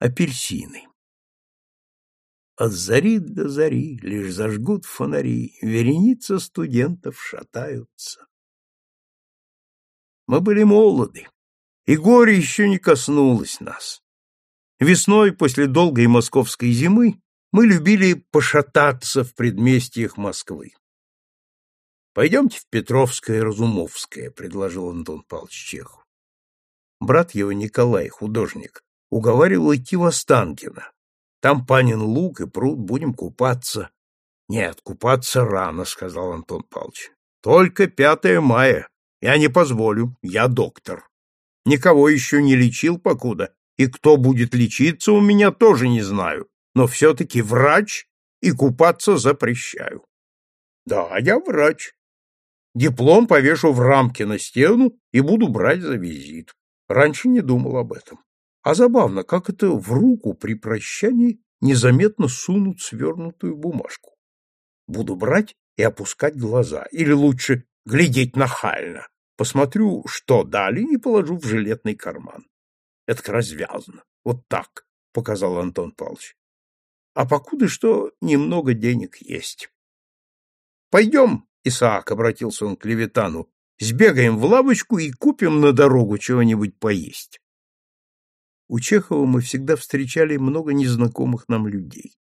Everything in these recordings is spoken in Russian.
Апельсины. От зари до зари лишь зажгут фонари, вереница студентов шатаются. Мы были молоды, и горе еще не коснулось нас. Весной, после долгой московской зимы, мы любили пошататься в предместьях Москвы. «Пойдемте в Петровское Разумовское», — предложил Антон Павлович Чехов. Брат его, Николай, художник, уговаривал идти в Останкино. Там панин луг и пруд, будем купаться. Нет, купаться рано, сказал Антон Павлович. Только 5 мая. Я не позволю, я доктор. Никого еще не лечил покуда, и кто будет лечиться, у меня тоже не знаю. Но все-таки врач, и купаться запрещаю. Да, я врач. Диплом повешу в рамке на стену и буду брать за визит. Раньше не думал об этом. А забавно, как это в руку при прощании незаметно сунут свернутую бумажку. Буду брать и опускать глаза, или лучше глядеть нахально. Посмотрю, что дали, и положу в жилетный карман. Это развязано. Вот так, — показал Антон Павлович. А покуда что немного денег есть. Пойдем, Исаак, — обратился он к Левитану, — сбегаем в лавочку и купим на дорогу чего-нибудь поесть. У Чехова мы всегда встречали много незнакомых нам людей.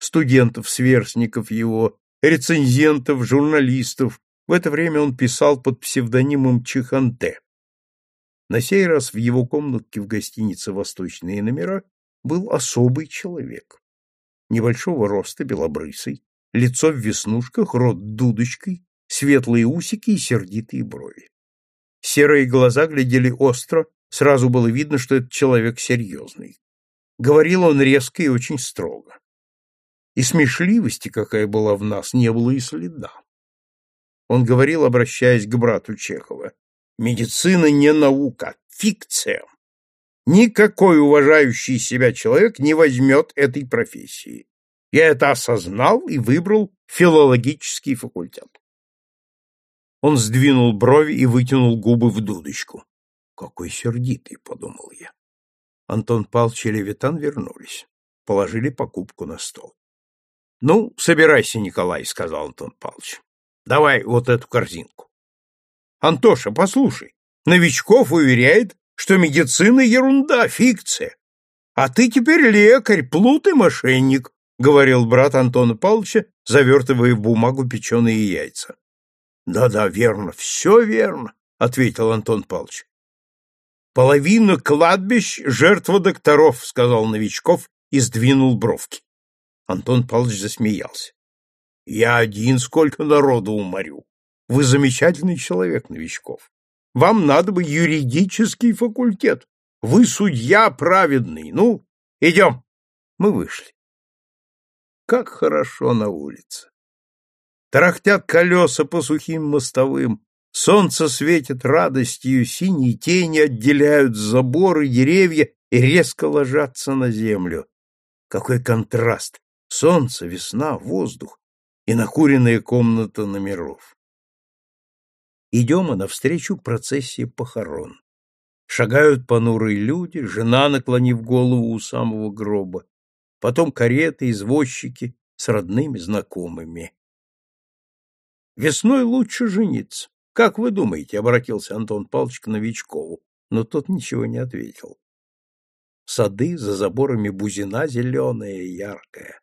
Студентов, сверстников его, рецензентов, журналистов. В это время он писал под псевдонимом Чеханте. На сей раз в его комнатке в гостинице «Восточные номера» был особый человек. Небольшого роста, белобрысый, лицо в веснушках, рот дудочкой, светлые усики и сердитые брови. Серые глаза глядели остро, Сразу было видно, что это человек серьезный. Говорил он резко и очень строго. И смешливости, какая была в нас, не было и следа. Он говорил, обращаясь к брату Чехова, «Медицина не наука, фикция. Никакой уважающий себя человек не возьмет этой профессии. Я это осознал и выбрал филологический факультет». Он сдвинул брови и вытянул губы в дудочку. Какой сердитый, подумал я. Антон Павлович и Левитан вернулись. Положили покупку на стол. — Ну, собирайся, Николай, — сказал Антон Павлович. — Давай вот эту корзинку. — Антоша, послушай, Новичков уверяет, что медицина — ерунда, фикция. А ты теперь лекарь, плут и мошенник, — говорил брат Антона Павловича, завертывая в бумагу печеные яйца. Да — Да-да, верно, все верно, — ответил Антон Павлович. Половина кладбищ — жертва докторов, — сказал Новичков и сдвинул бровки. Антон Павлович засмеялся. — Я один сколько народу уморю. Вы замечательный человек, Новичков. Вам надо бы юридический факультет. Вы судья праведный. Ну, идем. Мы вышли. Как хорошо на улице. Тарахтят колеса по сухим мостовым, Солнце светит радостью, синие тени отделяют заборы, деревья и резко ложатся на землю. Какой контраст! Солнце, весна, воздух и накуренная комната номеров. Идем мы навстречу процессии похорон. Шагают понурые люди, жена, наклонив голову у самого гроба, потом кареты, извозчики с родными знакомыми. Весной лучше жениться. Как вы думаете, обратился Антон Павлович к Новичкову, но тот ничего не ответил. Сады за заборами бузина зеленая и яркая.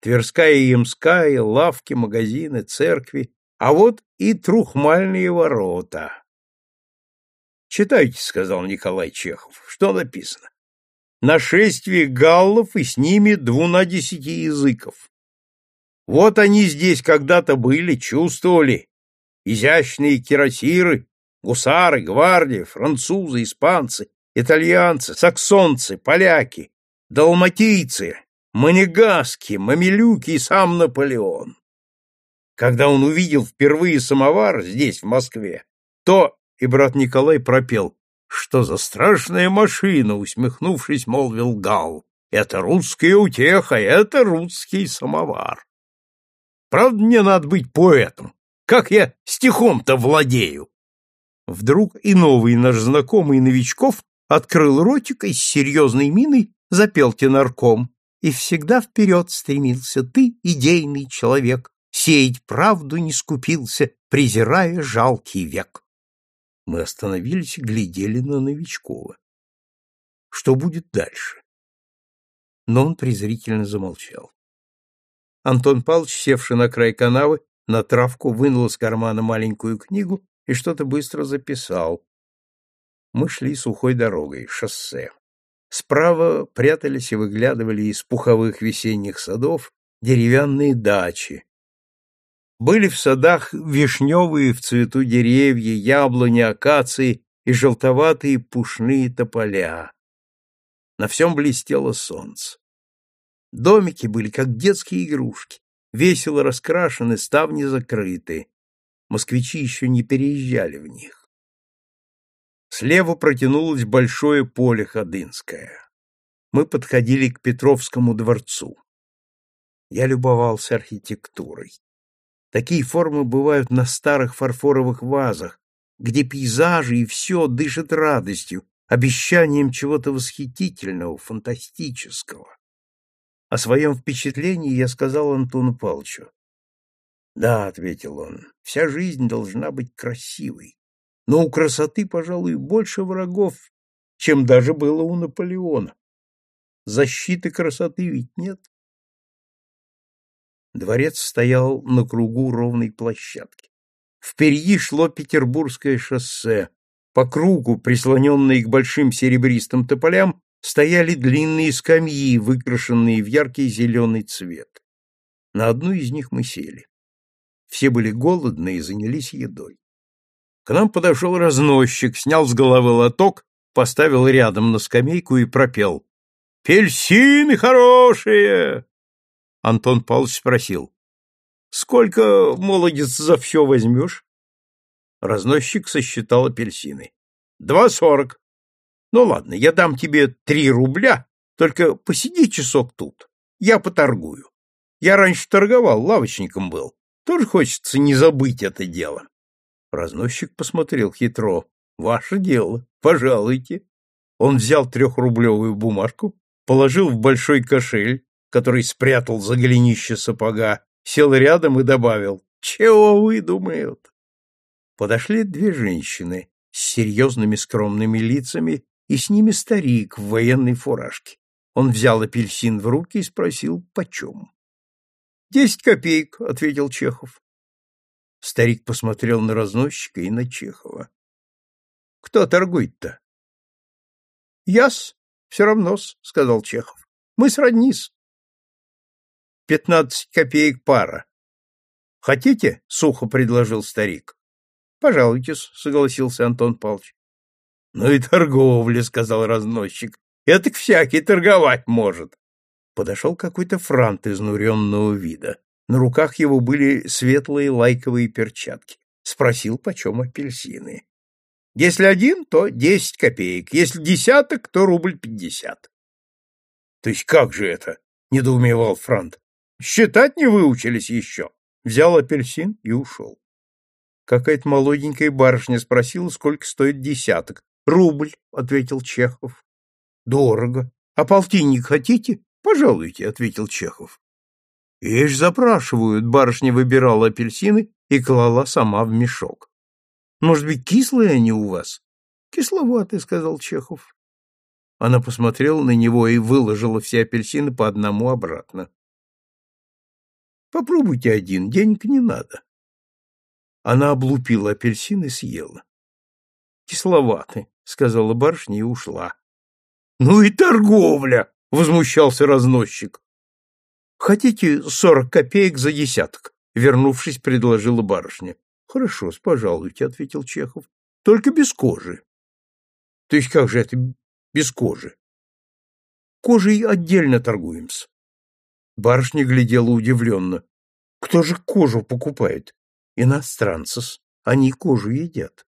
Тверская и Ямская, лавки, магазины, церкви, а вот и трухмальные ворота. «Читайте», — сказал Николай Чехов, — «что написано?» «Нашествие галлов и с ними двуна десяти языков. Вот они здесь когда-то были, чувствовали, изящные кирасиры, гусары, гвардии, французы, испанцы, итальянцы, саксонцы, поляки, далматийцы, манегаски, мамилюки и сам Наполеон. Когда он увидел впервые самовар здесь, в Москве, то, и брат Николай пропел, что за страшная машина, усмехнувшись, молвил Гал. Это русская утеха, это русский самовар. Правда, мне надо быть поэтом, как я стихом-то владею? Вдруг и новый наш знакомый Новичков открыл ротик и с серьезной миной запел тенарком, и всегда вперед стремился ты, идейный человек, сеять правду не скупился, презирая жалкий век. Мы остановились и глядели на Новичкова. Что будет дальше? Но он презрительно замолчал. Антон Павлович, севший на край канавы, на травку вынул из кармана маленькую книгу и что-то быстро записал. Мы шли сухой дорогой, шоссе. Справа прятались и выглядывали из пуховых весенних садов деревянные дачи. Были в садах вишневые в цвету деревья, яблони, акации и желтоватые пушные тополя. На всем блестело солнце. Домики были как детские игрушки, весело раскрашены, ставни закрыты. Москвичи еще не переезжали в них. Слева протянулось большое поле Ходынское. Мы подходили к Петровскому дворцу. Я любовался архитектурой. Такие формы бывают на старых фарфоровых вазах, где пейзажи и все дышат радостью, обещанием чего-то восхитительного, фантастического. О своем впечатлении я сказал Антону Павловичу. «Да», — ответил он, — «вся жизнь должна быть красивой, но у красоты, пожалуй, больше врагов, чем даже было у Наполеона. Защиты красоты ведь нет». Дворец стоял на кругу ровной площадки. Впереди шло Петербургское шоссе. По кругу, прислоненные к большим серебристым тополям, стояли длинные скамьи, выкрашенные в яркий зеленый цвет. На одну из них мы сели. Все были голодны и занялись едой. К нам подошел разносчик, снял с головы лоток, поставил рядом на скамейку и пропел. «Пельсины хорошие!» Антон Павлович спросил. «Сколько, молодец, за все возьмешь?» Разносчик сосчитал апельсины. «Два сорок». Ну ладно, я дам тебе три рубля, только посиди часок тут. Я поторгую. Я раньше торговал, лавочником был. Тоже хочется не забыть это дело. Разносчик посмотрел хитро. Ваше дело, пожалуйте. Он взял трехрублевую бумажку, положил в большой кошель, который спрятал за голенище сапога, сел рядом и добавил «Чего вы думают?» Подошли две женщины с серьезными скромными лицами и с ними старик в военной фуражке. Он взял апельсин в руки и спросил, почем. — Десять копеек, — ответил Чехов. Старик посмотрел на разносчика и на Чехова. — Кто торгует-то? — Яс, все равно-с, — сказал Чехов. — Мы сроднис. — Пятнадцать копеек пара. — Хотите? — сухо предложил старик. — Пожалуйтесь, — согласился Антон Павлович. Ну и торговля, сказал разносчик. Это всякий торговать может. Подошел какой-то франт изнуренного вида. На руках его были светлые лайковые перчатки. Спросил, почем апельсины. Если один, то десять копеек. Если десяток, то рубль пятьдесят. — То есть как же это? — недоумевал Франт. — Считать не выучились еще. Взял апельсин и ушел. Какая-то молоденькая барышня спросила, сколько стоит десяток. Рубль, ответил Чехов. Дорого. А полтинник хотите? Пожалуйте, ответил Чехов. Ишь запрашивают, барышня выбирала апельсины и клала сама в мешок. Может быть, кислые они у вас? Кисловатые, сказал Чехов. Она посмотрела на него и выложила все апельсины по одному обратно. Попробуйте один, денег не надо. Она облупила апельсин и съела. Кисловаты, сказала барышня и ушла. Ну и торговля, возмущался разносчик. Хотите сорок копеек за десяток? Вернувшись, предложила барышня. Хорошо, пожалуйте, ответил Чехов. Только без кожи. То есть как же это без кожи? Кожей отдельно торгуемся. Барышня глядела удивленно. Кто же кожу покупает? Иностранцы. Они кожу едят.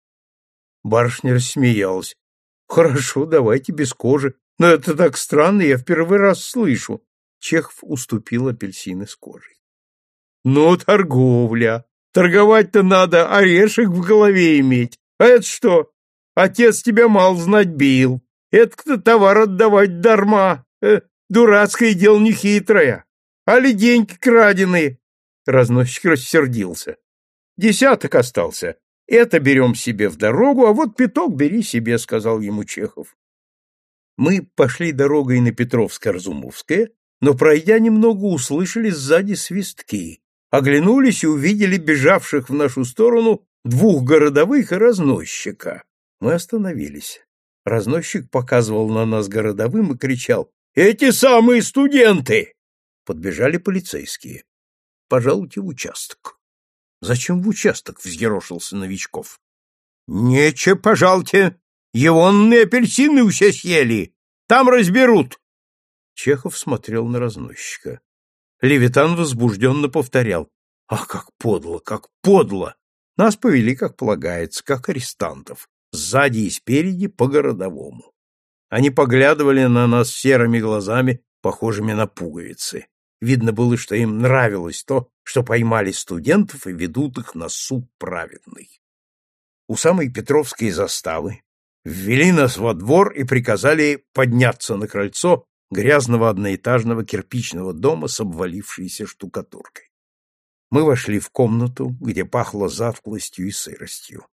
Барышня рассмеялась. Хорошо, давайте без кожи. Но это так странно, я в первый раз слышу. Чехов уступил апельсины с кожей. Ну, торговля. Торговать-то надо, орешек в голове иметь. А это что? Отец тебя мал знать бил. Это-то товар отдавать дарма. э, дурацкое дело нехитрое, али деньги краденые. Разносчик рассердился. Десяток остался. Это берем себе в дорогу, а вот пяток бери себе, сказал ему Чехов. Мы пошли дорогой на Петровско-Разумовское, но, пройдя немного, услышали сзади свистки, оглянулись и увидели бежавших в нашу сторону двух городовых и разносчика. Мы остановились. Разносчик показывал на нас городовым и кричал «Эти самые студенты!» Подбежали полицейские. «Пожалуйте в участок». «Зачем в участок?» — взъерошился Новичков. «Нече, пожалуйте. Егонные апельсины все съели. Там разберут». Чехов смотрел на разносчика. Левитан возбужденно повторял. «Ах, как подло, как подло! Нас повели, как полагается, как арестантов, сзади и спереди по городовому. Они поглядывали на нас серыми глазами, похожими на пуговицы. Видно было, что им нравилось то, что поймали студентов и ведут их на суд праведный. У самой Петровской заставы ввели нас во двор и приказали подняться на крыльцо грязного одноэтажного кирпичного дома с обвалившейся штукатуркой. Мы вошли в комнату, где пахло затклостью и сыростью.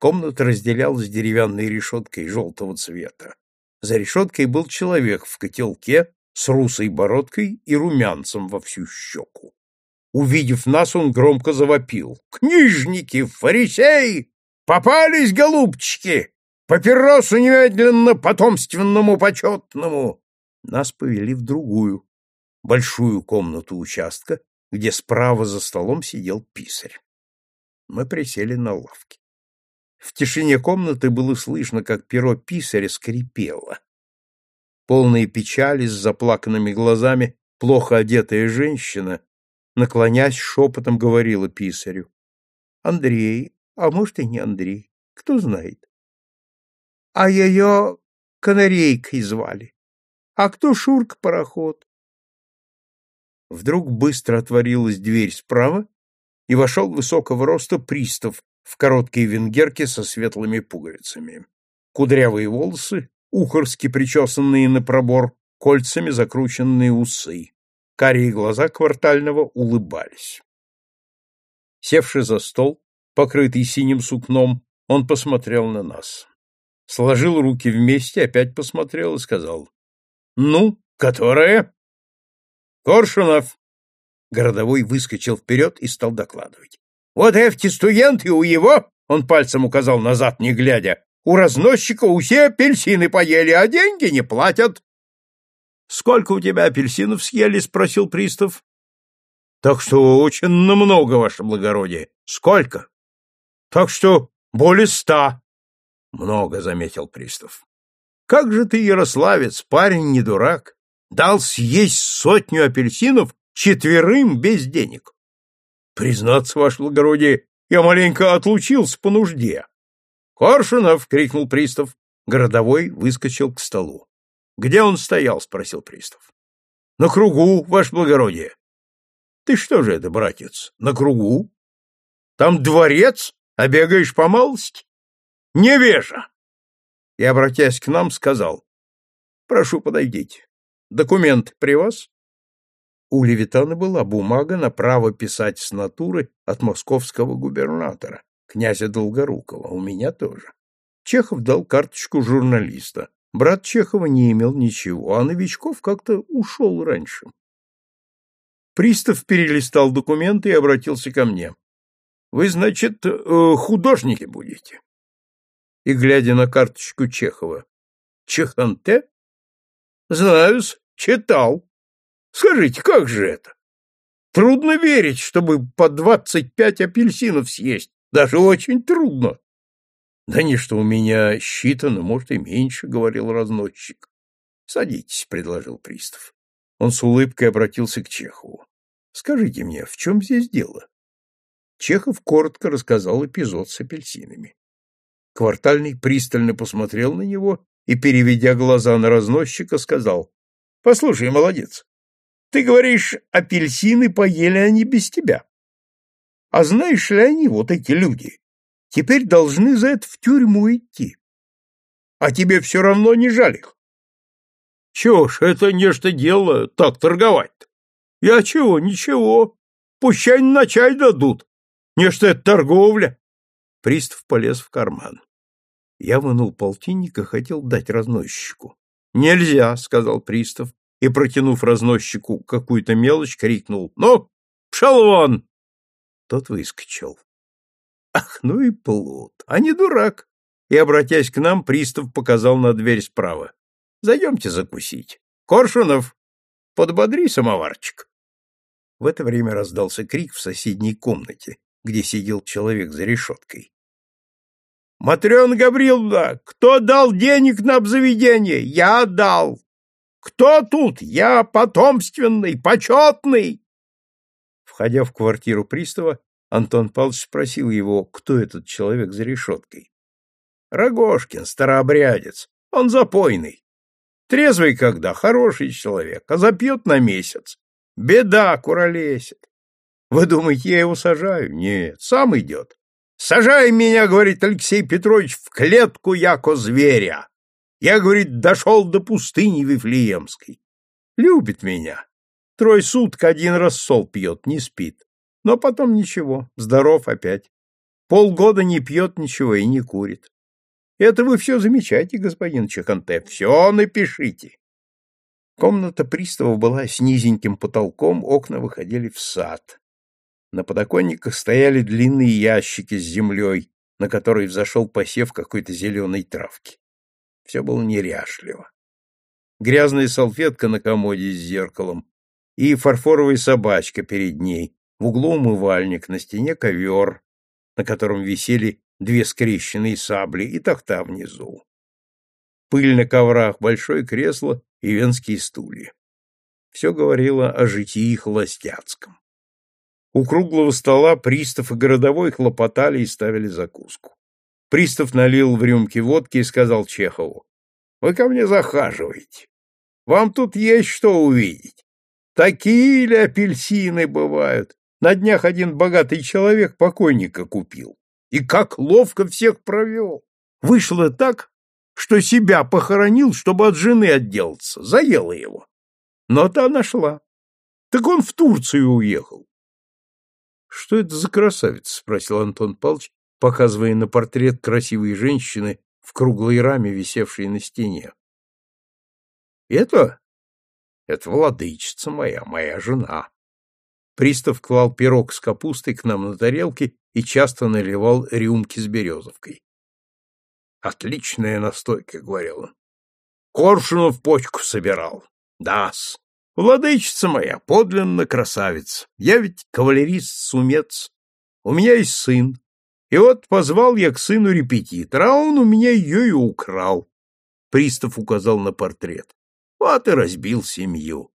Комната разделялась деревянной решеткой желтого цвета. За решеткой был человек в котелке с русой бородкой и румянцем во всю щеку. Увидев нас, он громко завопил. «Книжники, фарисеи! Попались, голубчики! Папиросу немедленно потомственному почетному!» Нас повели в другую, большую комнату участка, где справа за столом сидел писарь. Мы присели на лавке. В тишине комнаты было слышно, как перо писаря скрипело. Полная печали с заплаканными глазами, плохо одетая женщина, наклонясь, шепотом говорила писарю. — Андрей, а может и не Андрей, кто знает. — А ее канарейкой звали. А кто Шурка-пароход? Вдруг быстро отворилась дверь справа, и вошел высокого роста пристав в короткой венгерке со светлыми пуговицами. Кудрявые волосы, ухорски причесанные на пробор, кольцами закрученные усы. Карие глаза квартального улыбались. Севший за стол, покрытый синим сукном, он посмотрел на нас. Сложил руки вместе, опять посмотрел и сказал ну, которая? Коршунов. Городовой выскочил вперед и стал докладывать. Вот эти студенты у его, он пальцем указал назад, не глядя, у разносчика все апельсины поели, а деньги не платят. Сколько у тебя апельсинов съели? спросил пристав. Так что очень много, ваше благородие. Сколько? Так что более ста. Много, заметил пристав. Как же ты, ярославец, парень не дурак, дал съесть сотню апельсинов четверым без денег? Признаться, ваше благородие, я маленько отлучился по нужде. Коршунов! — крикнул пристав. Городовой выскочил к столу. — Где он стоял? — спросил пристав. — На кругу, ваше благородие. — Ты что же это, братец, на кругу? Там дворец, а бегаешь по малости? Невежа! и, обратясь к нам, сказал, «Прошу, подойдите. Документ при вас?» У Левитана была бумага на право писать с натуры от московского губернатора, князя Долгорукова, у меня тоже. Чехов дал карточку журналиста. Брат Чехова не имел ничего, а Новичков как-то ушел раньше. Пристав перелистал документы и обратился ко мне. — Вы, значит, э, художники будете? и глядя на карточку Чехова. Чеханте? Знаю-с, читал. Скажите, как же это? Трудно верить, чтобы по двадцать пять апельсинов съесть. Даже очень трудно. Да не, что у меня считано, может, и меньше, — говорил разносчик. Садитесь, — предложил пристав. Он с улыбкой обратился к Чехову. Скажите мне, в чем здесь дело? Чехов коротко рассказал эпизод с апельсинами. Квартальный пристально посмотрел на него и, переведя глаза на разносчика, сказал, — Послушай, молодец, ты говоришь, апельсины поели они без тебя. А знаешь ли они, вот эти люди, теперь должны за это в тюрьму идти. А тебе все равно не жаль их. Чего ж, это нечто дело, так торговать-то. Я чего, ничего. Пущай на чай дадут. Нечто это торговля. Пристав полез в карман. Я вынул полтинник и хотел дать разносчику. «Нельзя», — сказал пристав, и, протянув разносчику какую-то мелочь, крикнул «Ну, пшел вон!» Тот выскочил. Ах, ну и плут, а не дурак. И, обратясь к нам, пристав показал на дверь справа. Зайдемте закусить. Коршунов, подбодри самоварчик. В это время раздался крик в соседней комнате, где сидел человек за решеткой. Матрена Гавриловна, кто дал денег на обзаведение? Я дал. Кто тут? Я потомственный, почетный. Входя в квартиру пристава, Антон Павлович спросил его, кто этот человек за решеткой. Рогошкин, старообрядец, он запойный. Трезвый когда, хороший человек, а запьет на месяц. Беда куролесит. Вы думаете, я его сажаю? Нет, сам идет. Сажай меня, говорит Алексей Петрович, в клетку яко зверя. Я, говорит, дошел до пустыни Вифлеемской. Любит меня. Трой суток один раз сол пьет, не спит. Но потом ничего, здоров опять. Полгода не пьет ничего и не курит. Это вы все замечаете, господин Чеханте, все напишите. Комната приставов была с низеньким потолком, окна выходили в сад. На подоконниках стояли длинные ящики с землей, на которые взошел посев какой-то зеленой травки. Все было неряшливо. Грязная салфетка на комоде с зеркалом и фарфоровая собачка перед ней, в углу умывальник, на стене ковер, на котором висели две скрещенные сабли и тахта внизу. Пыль на коврах, большое кресло и венские стулья. Все говорило о житии холостяцком. У круглого стола пристав и городовой хлопотали и ставили закуску. Пристав налил в рюмки водки и сказал Чехову, «Вы ко мне захаживаете. Вам тут есть что увидеть. Такие ли апельсины бывают? На днях один богатый человек покойника купил. И как ловко всех провел. Вышло так, что себя похоронил, чтобы от жены отделаться. Заела его. Но та нашла. Так он в Турцию уехал. — Что это за красавица? — спросил Антон Павлович, показывая на портрет красивой женщины в круглой раме, висевшей на стене. — Это? Это владычица моя, моя жена. Пристав клал пирог с капустой к нам на тарелке и часто наливал рюмки с березовкой. «Отличная настойка», — говорил он. «Коршунов почку собирал. Да-с. Владычица моя, подлинно красавица. Я ведь кавалерист-сумец. У меня есть сын. И вот позвал я к сыну репетитора, а он у меня ее и украл. Пристав указал на портрет. Вот и разбил семью.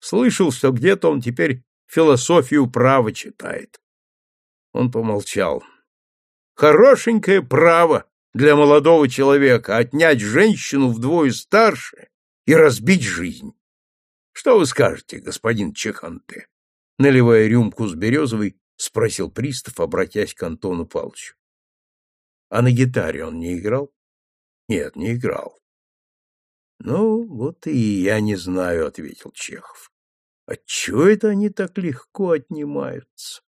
Слышал, что где-то он теперь философию права читает. Он помолчал. Хорошенькое право для молодого человека отнять женщину вдвое старше и разбить жизнь. Что вы скажете, господин Чеханте? Наливая рюмку с березовой, спросил пристав, обратясь к Антону Павловичу. А на гитаре он не играл? Нет, не играл. Ну, вот и я не знаю, ответил Чехов. Отчего это они так легко отнимаются?